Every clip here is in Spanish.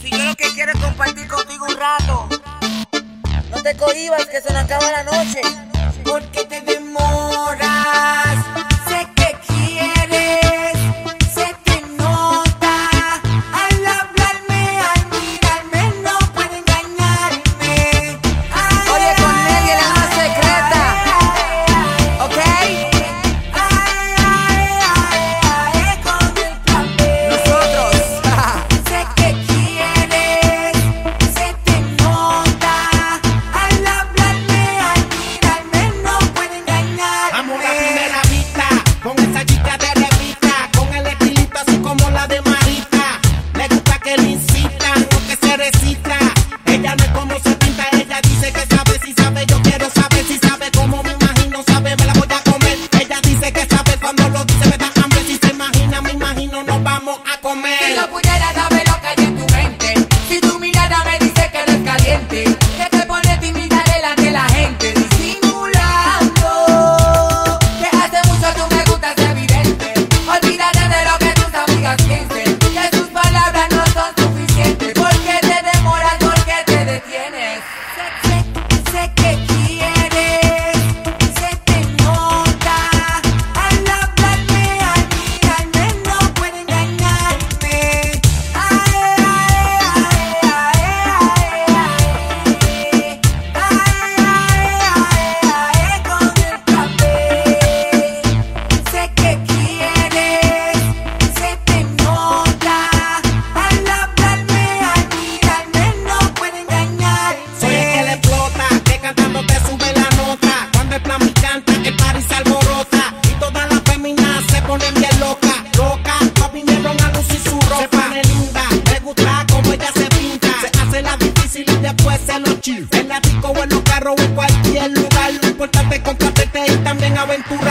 Si yo lo que quiero compartir contigo un rato. No te cohibas que se nos acaba la noche. Porque te demoras. Mírame como Importante compartirte y también aventura.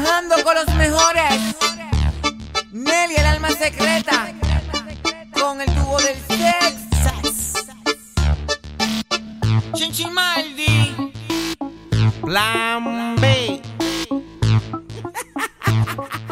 Trabajando con los mejores. Nelly, el alma secreta. Con el tubo del sexo. Chinchimaldi. Plan B.